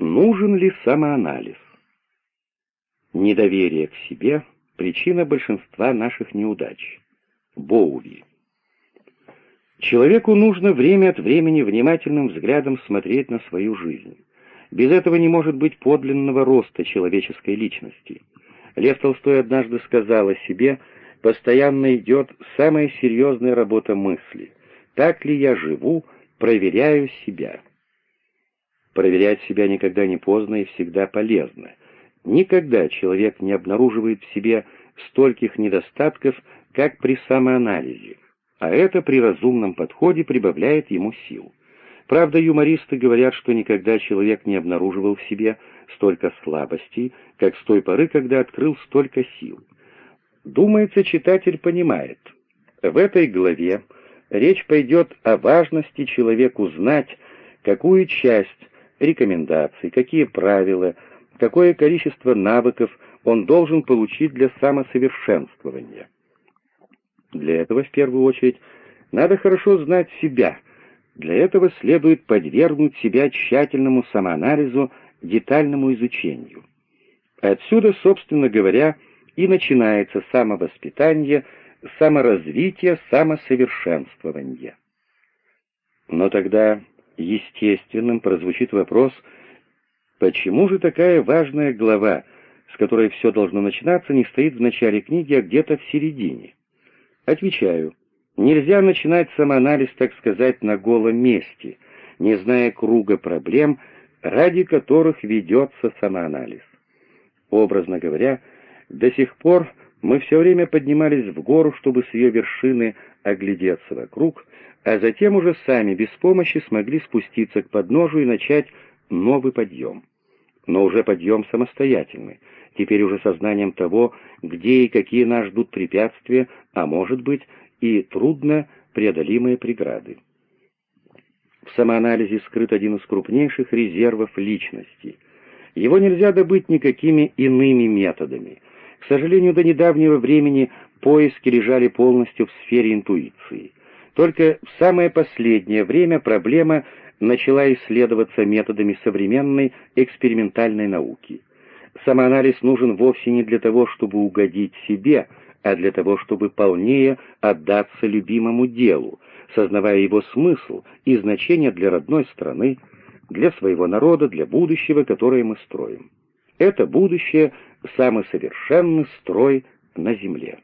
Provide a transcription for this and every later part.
Нужен ли самоанализ? Недоверие к себе — причина большинства наших неудач. Боуви. Человеку нужно время от времени внимательным взглядом смотреть на свою жизнь. Без этого не может быть подлинного роста человеческой личности. Лев Толстой однажды сказал о себе, постоянно идет самая серьезная работа мысли. Так ли я живу, проверяю себя. Проверять себя никогда не поздно и всегда полезно. Никогда человек не обнаруживает в себе стольких недостатков, как при самоанализе, а это при разумном подходе прибавляет ему сил. Правда, юмористы говорят, что никогда человек не обнаруживал в себе столько слабостей, как с той поры, когда открыл столько сил. Думается, читатель понимает. В этой главе речь пойдет о важности человеку знать, какую часть рекомендаций, какие правила, какое количество навыков он должен получить для самосовершенствования. Для этого, в первую очередь, надо хорошо знать себя. Для этого следует подвергнуть себя тщательному самоанализу, детальному изучению. Отсюда, собственно говоря, и начинается самовоспитание, саморазвитие, самосовершенствование. Но тогда естественным прозвучит вопрос, почему же такая важная глава, с которой все должно начинаться, не стоит в начале книги, а где-то в середине? Отвечаю, нельзя начинать самоанализ, так сказать, на голом месте, не зная круга проблем, ради которых ведется самоанализ. Образно говоря, до сих пор мы все время поднимались в гору, чтобы с ее вершины оглядеться вокруг, а затем уже сами без помощи смогли спуститься к подножию и начать новый подъем. Но уже подъем самостоятельный, теперь уже сознанием того, где и какие нас ждут препятствия, а может быть и трудно преодолимые преграды. В самоанализе скрыт один из крупнейших резервов личности. Его нельзя добыть никакими иными методами. К сожалению, до недавнего времени поиски лежали полностью в сфере интуиции. Только в самое последнее время проблема начала исследоваться методами современной экспериментальной науки. Самоанализ нужен вовсе не для того, чтобы угодить себе, а для того, чтобы полнее отдаться любимому делу, сознавая его смысл и значение для родной страны, для своего народа, для будущего, которое мы строим. Это будущее — самый совершенный строй на Земле.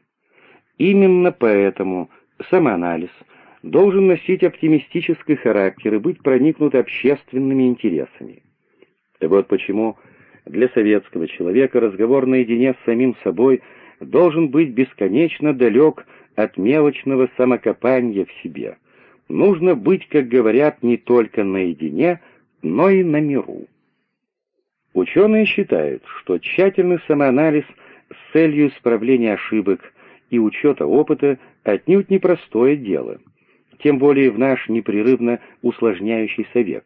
Именно поэтому самоанализ — должен носить оптимистический характер и быть проникнут общественными интересами. Вот почему для советского человека разговор наедине с самим собой должен быть бесконечно далек от мелочного самокопания в себе. Нужно быть, как говорят, не только наедине, но и на миру. Ученые считают, что тщательный самоанализ с целью исправления ошибок и учета опыта отнюдь непростое дело — тем более в наш непрерывно усложняющийся век.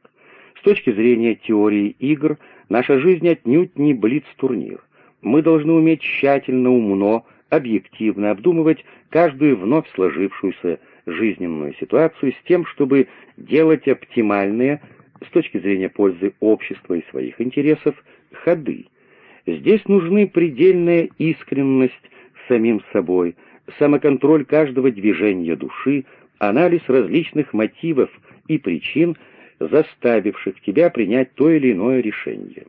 С точки зрения теории игр, наша жизнь отнюдь не блиц-турнир. Мы должны уметь тщательно, умно, объективно обдумывать каждую вновь сложившуюся жизненную ситуацию с тем, чтобы делать оптимальные, с точки зрения пользы общества и своих интересов, ходы. Здесь нужны предельная искренность самим собой, самоконтроль каждого движения души, анализ различных мотивов и причин, заставивших тебя принять то или иное решение.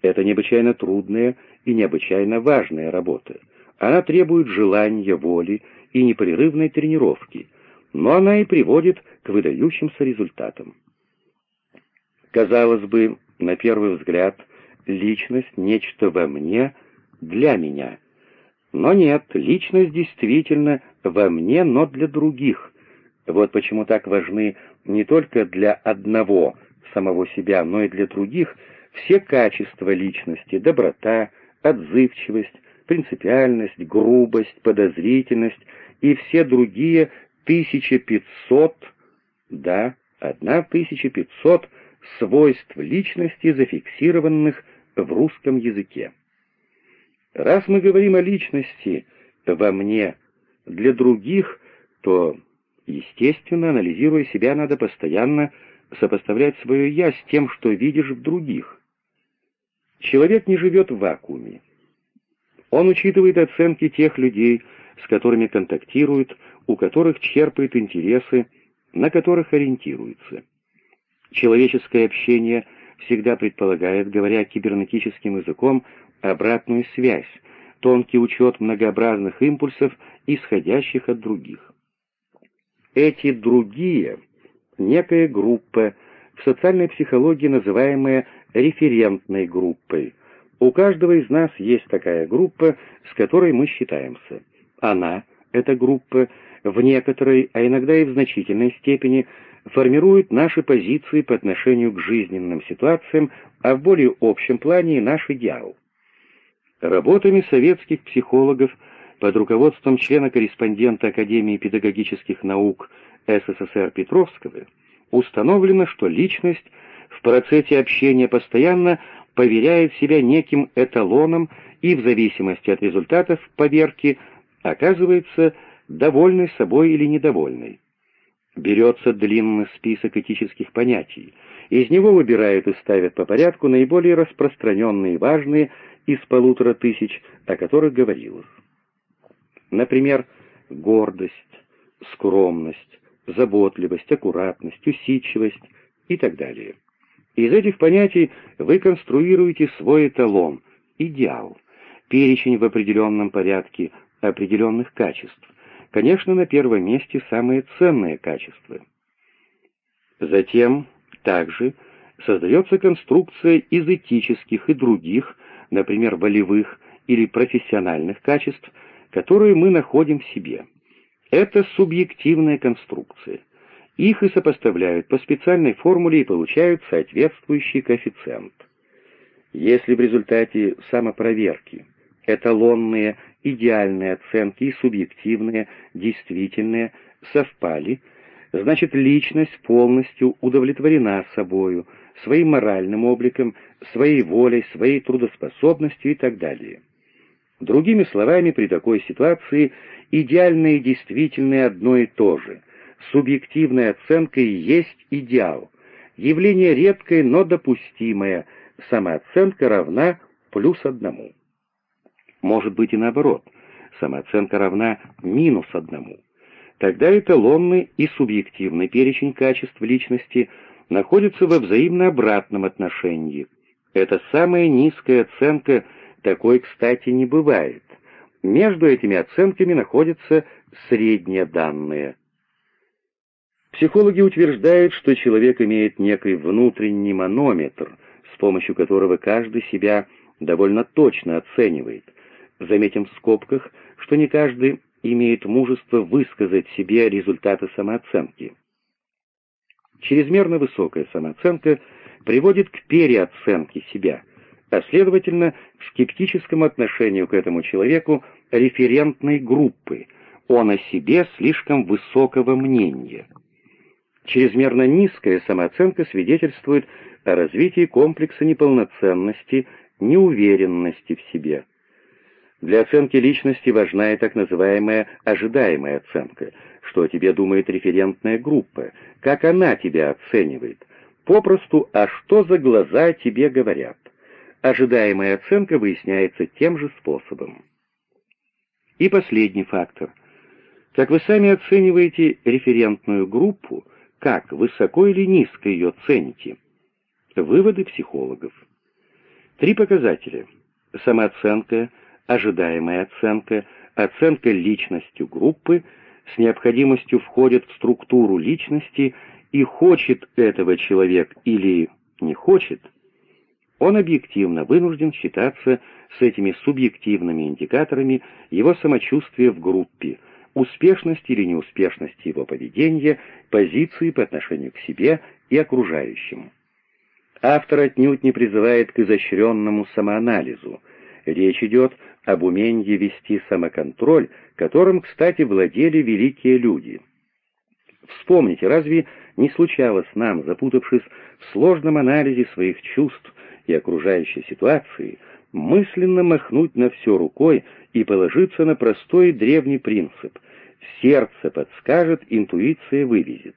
Это необычайно трудная и необычайно важная работа. Она требует желания, воли и непрерывной тренировки, но она и приводит к выдающимся результатам. Казалось бы, на первый взгляд, личность — нечто во мне, для меня. Но нет, личность действительно во мне, но для других, вот почему так важны не только для одного самого себя, но и для других все качества личности, доброта, отзывчивость, принципиальность, грубость, подозрительность и все другие 1500, да, 1500 свойств личности, зафиксированных в русском языке. Раз мы говорим о личности во мне для других, то Естественно, анализируя себя, надо постоянно сопоставлять свое «я» с тем, что видишь в других. Человек не живет в вакууме. Он учитывает оценки тех людей, с которыми контактирует, у которых черпает интересы, на которых ориентируется. Человеческое общение всегда предполагает, говоря кибернетическим языком, обратную связь, тонкий учет многообразных импульсов, исходящих от других. Эти «другие» — некая группа, в социальной психологии называемая референтной группой. У каждого из нас есть такая группа, с которой мы считаемся. Она, эта группа, в некоторой, а иногда и в значительной степени, формирует наши позиции по отношению к жизненным ситуациям, а в более общем плане наш идеал. Работами советских психологов под руководством члена-корреспондента Академии педагогических наук СССР Петровского установлено, что личность в процессе общения постоянно поверяет себя неким эталоном и в зависимости от результатов поверки оказывается довольной собой или недовольной. Берется длинный список этических понятий. Из него выбирают и ставят по порядку наиболее распространенные и важные из полутора тысяч, о которых говорилось. Например, гордость, скромность, заботливость, аккуратность, усидчивость и так далее. Из этих понятий вы конструируете свой эталон, идеал, перечень в определенном порядке определенных качеств. Конечно, на первом месте самые ценные качества. Затем также создается конструкция из этических и других, например, волевых или профессиональных качеств, которые мы находим в себе. Это субъективная конструкция. Их и сопоставляют по специальной формуле и получают соответствующий коэффициент. Если в результате самопроверки эталонные, идеальные оценки и субъективные, действительные совпали, значит личность полностью удовлетворена собою, своим моральным обликом, своей волей, своей трудоспособностью и так далее. Другими словами, при такой ситуации идеальное и действительное одно и то же. Субъективная оценка и есть идеал. Явление редкое, но допустимое. Самооценка равна плюс одному. Может быть и наоборот. Самооценка равна минус одному. Тогда эталонный и субъективный перечень качеств личности находятся во взаимно обратном отношении. Это самая низкая оценка, такой, кстати, не бывает. Между этими оценками находятся средние данные. Психологи утверждают, что человек имеет некий внутренний манометр, с помощью которого каждый себя довольно точно оценивает. Заметим в скобках, что не каждый имеет мужество высказать себе результаты самооценки. Чрезмерно высокая самооценка приводит к переоценке себя, а следовательно, к скептическому отношению к этому человеку референтной группы, он о себе слишком высокого мнения. Чрезмерно низкая самооценка свидетельствует о развитии комплекса неполноценности, неуверенности в себе. Для оценки личности важна и так называемая ожидаемая оценка, что о тебе думает референтная группа, как она тебя оценивает. Попросту, а что за глаза тебе говорят. Ожидаемая оценка выясняется тем же способом. И последний фактор. Как вы сами оцениваете референтную группу, как высоко или низко ее цените? Выводы психологов. Три показателя. Самооценка, ожидаемая оценка, оценка личностью группы с необходимостью входит в структуру личности и хочет этого человек или не хочет, он объективно вынужден считаться с этими субъективными индикаторами его самочувствия в группе, успешности или неуспешности его поведения, позиции по отношению к себе и окружающим. Автор отнюдь не призывает к изощренному самоанализу. Речь идет об умении вести самоконтроль, которым, кстати, владели великие люди. Вспомните, разве не случалось нам, запутавшись в сложном анализе своих чувств и окружающей ситуации, мысленно махнуть на все рукой и положиться на простой древний принцип «сердце подскажет, интуиция вывезет»,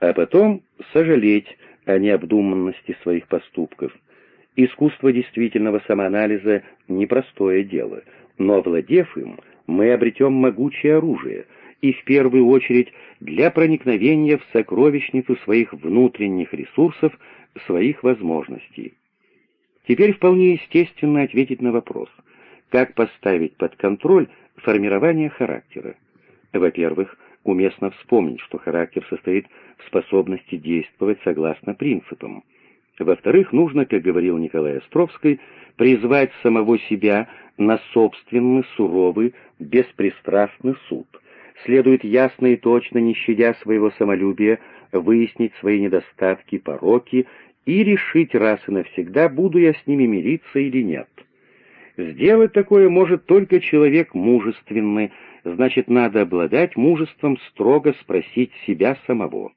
а потом сожалеть о необдуманности своих поступков. Искусство действительного самоанализа — непростое дело, но, владев им, мы обретем могучее оружие, и в первую очередь для проникновения в сокровищницу своих внутренних ресурсов, своих возможностей. Теперь вполне естественно ответить на вопрос, как поставить под контроль формирование характера. Во-первых, уместно вспомнить, что характер состоит в способности действовать согласно принципам. Во-вторых, нужно, как говорил Николай Островский, призвать самого себя на собственный суровый, беспристрастный суд. Следует ясно и точно, не щадя своего самолюбия, выяснить свои недостатки, пороки и решить раз и навсегда, буду я с ними мириться или нет. Сделать такое может только человек мужественный, значит, надо обладать мужеством строго спросить себя самого.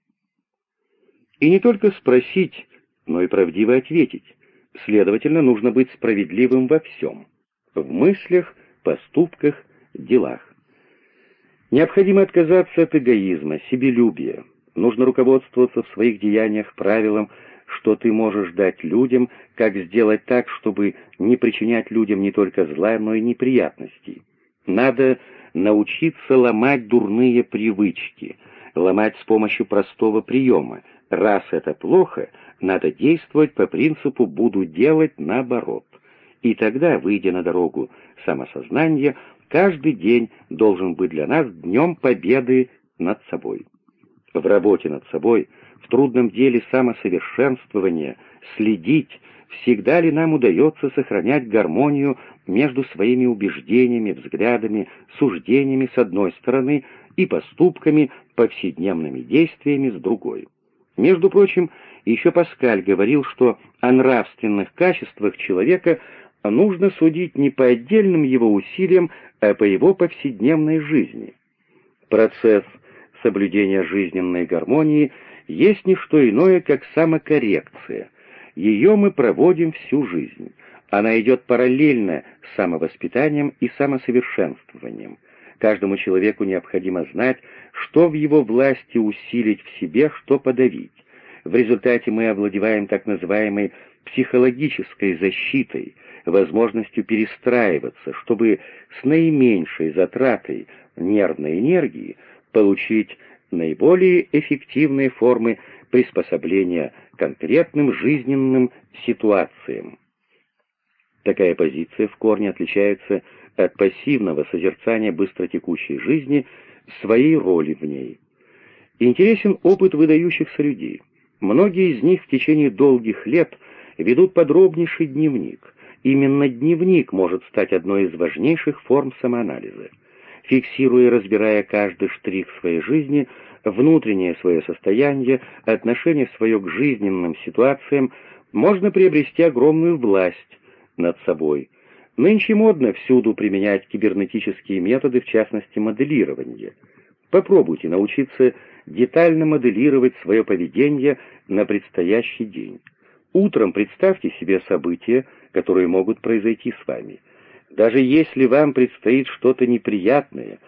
И не только спросить, но и правдиво ответить. Следовательно, нужно быть справедливым во всем. В мыслях, поступках, делах. Необходимо отказаться от эгоизма, себелюбия. Нужно руководствоваться в своих деяниях правилом, что ты можешь дать людям, как сделать так, чтобы не причинять людям не только зла, но и неприятностей. Надо научиться ломать дурные привычки, ломать с помощью простого приема. Раз это плохо, надо действовать по принципу «буду делать наоборот». И тогда, выйдя на дорогу самосознания, каждый день должен быть для нас днем победы над собой. В работе над собой, в трудном деле самосовершенствования, следить, всегда ли нам удается сохранять гармонию между своими убеждениями, взглядами, суждениями с одной стороны и поступками, повседневными действиями с другой. Между прочим, еще Паскаль говорил, что о нравственных качествах человека нужно судить не по отдельным его усилиям, а по его повседневной жизни. Процесс соблюдения жизненной гармонии есть не что иное, как самокоррекция. Ее мы проводим всю жизнь. Она идет параллельно с самовоспитанием и самосовершенствованием. Каждому человеку необходимо знать, что в его власти усилить в себе, что подавить. В результате мы овладеваем так называемой психологической защитой, возможностью перестраиваться, чтобы с наименьшей затратой нервной энергии получить наиболее эффективные формы приспособления конкретным жизненным ситуациям. Такая позиция в корне отличается от пассивного созерцания быстротекущей жизни своей роли в ней. Интересен опыт выдающихся людей. Многие из них в течение долгих лет ведут подробнейший дневник. Именно дневник может стать одной из важнейших форм самоанализа. Фиксируя и разбирая каждый штрих своей жизни, внутреннее свое состояние, отношение свое к жизненным ситуациям, можно приобрести огромную власть над собой. Нынче модно всюду применять кибернетические методы, в частности моделирование. Попробуйте научиться детально моделировать свое поведение на предстоящий день. Утром представьте себе события, которые могут произойти с вами. Даже если вам предстоит что-то неприятное,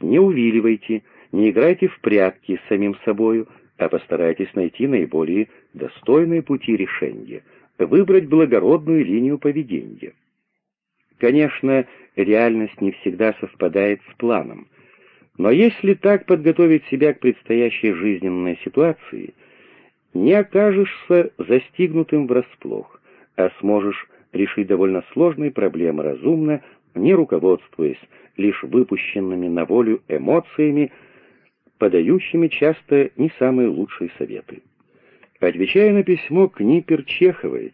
не увиливайте, не играйте в прятки с самим собою, а постарайтесь найти наиболее достойные пути решения, выбрать благородную линию поведения. Конечно, реальность не всегда совпадает с планом, но если так подготовить себя к предстоящей жизненной ситуации, не окажешься застигнутым врасплох, а сможешь решить довольно сложные проблемы разумно, не руководствуясь лишь выпущенными на волю эмоциями, подающими часто не самые лучшие советы. Отвечая на письмо Книпер Чеховой,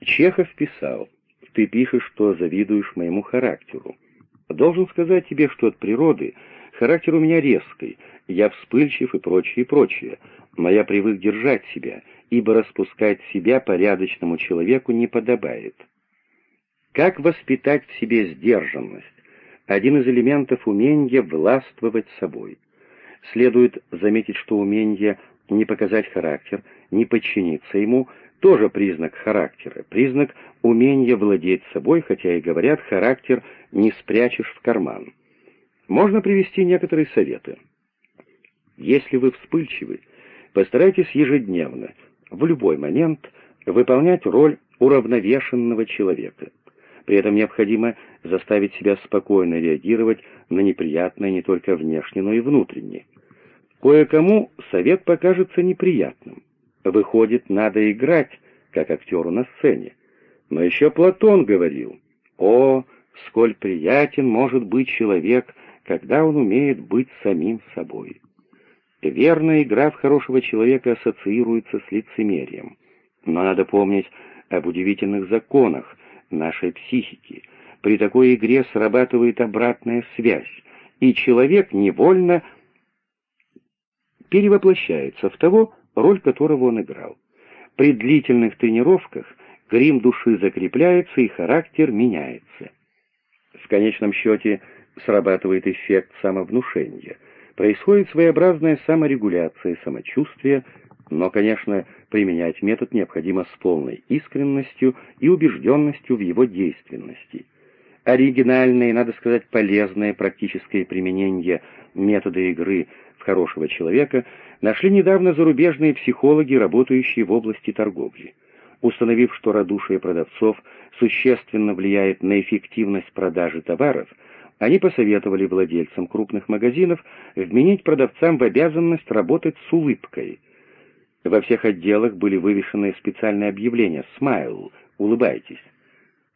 Чехов писал, «Ты пишешь, что завидуешь моему характеру. Должен сказать тебе, что от природы — Характер у меня резкий, я вспыльчив и прочее, и прочее, но я привык держать себя, ибо распускать себя порядочному человеку не подобает. Как воспитать в себе сдержанность? Один из элементов умения — властвовать собой. Следует заметить, что умение не показать характер, не подчиниться ему — тоже признак характера, признак умения владеть собой, хотя и говорят, характер не спрячешь в карман. Можно привести некоторые советы. Если вы вспыльчивы, постарайтесь ежедневно, в любой момент, выполнять роль уравновешенного человека. При этом необходимо заставить себя спокойно реагировать на неприятное не только внешне, но и внутренне. Кое-кому совет покажется неприятным. Выходит, надо играть, как актеру на сцене. Но еще Платон говорил, «О, сколь приятен может быть человек, когда он умеет быть самим собой». Верная игра в хорошего человека ассоциируется с лицемерием. Но надо помнить об удивительных законах нашей психики. При такой игре срабатывает обратная связь, и человек невольно перевоплощается в того, роль которого он играл. При длительных тренировках грим души закрепляется и характер меняется. В конечном счете срабатывает эффект самовнушения. Происходит своеобразная саморегуляция самочувствия, но, конечно, применять метод необходимо с полной искренностью и убежденностью в его действенности. Оригинальное надо сказать, полезное практическое применение метода игры в хорошего человека нашли недавно зарубежные психологи, работающие в области торговли. Установив, что радушие продавцов существенно влияет на эффективность продажи товаров, они посоветовали владельцам крупных магазинов вменить продавцам в обязанность работать с улыбкой. Во всех отделах были вывешены специальные объявления «Смайл», «Улыбайтесь».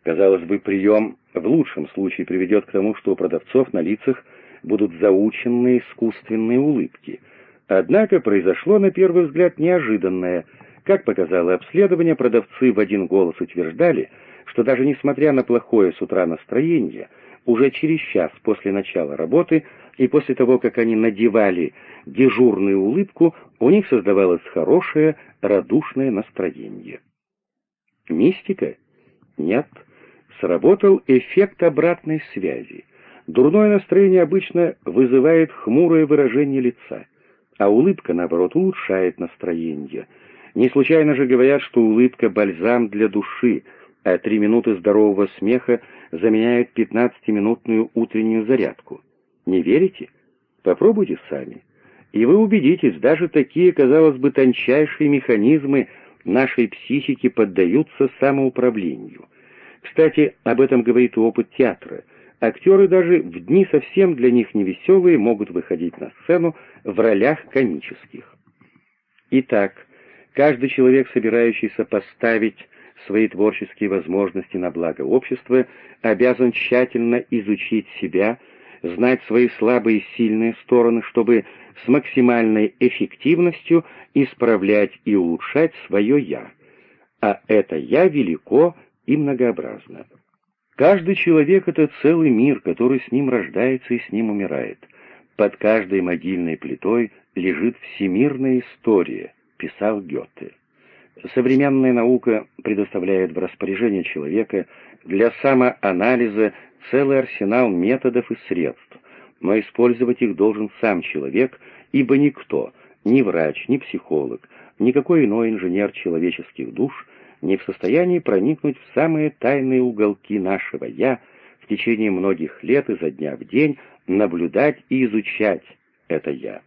Казалось бы, прием в лучшем случае приведет к тому, что у продавцов на лицах будут заученные искусственные улыбки. Однако произошло на первый взгляд неожиданное. Как показало обследование, продавцы в один голос утверждали, что даже несмотря на плохое с утра настроение, уже через час после начала работы и после того, как они надевали дежурную улыбку, у них создавалось хорошее, радушное настроение. Мистика? Нет. Сработал эффект обратной связи. Дурное настроение обычно вызывает хмурое выражение лица, а улыбка, наоборот, улучшает настроение. Не случайно же говорят, что улыбка — бальзам для души, а три минуты здорового смеха заменяют пятнадцатиминутную утреннюю зарядку. Не верите? Попробуйте сами. И вы убедитесь, даже такие, казалось бы, тончайшие механизмы нашей психики поддаются самоуправлению. Кстати, об этом говорит опыт театра. Актеры даже в дни совсем для них невеселые могут выходить на сцену в ролях комических. Итак, каждый человек, собирающийся поставить свои творческие возможности на благо общества, обязан тщательно изучить себя, знать свои слабые и сильные стороны, чтобы с максимальной эффективностью исправлять и улучшать свое «я». А это «я» велико и многообразно. Каждый человек — это целый мир, который с ним рождается и с ним умирает. Под каждой могильной плитой лежит всемирная история, писал Гёте. Современная наука предоставляет в распоряжение человека для самоанализа целый арсенал методов и средств, но использовать их должен сам человек, ибо никто, ни врач, ни психолог, никакой иной инженер человеческих душ не в состоянии проникнуть в самые тайные уголки нашего «я», в течение многих лет изо дня в день наблюдать и изучать это «я».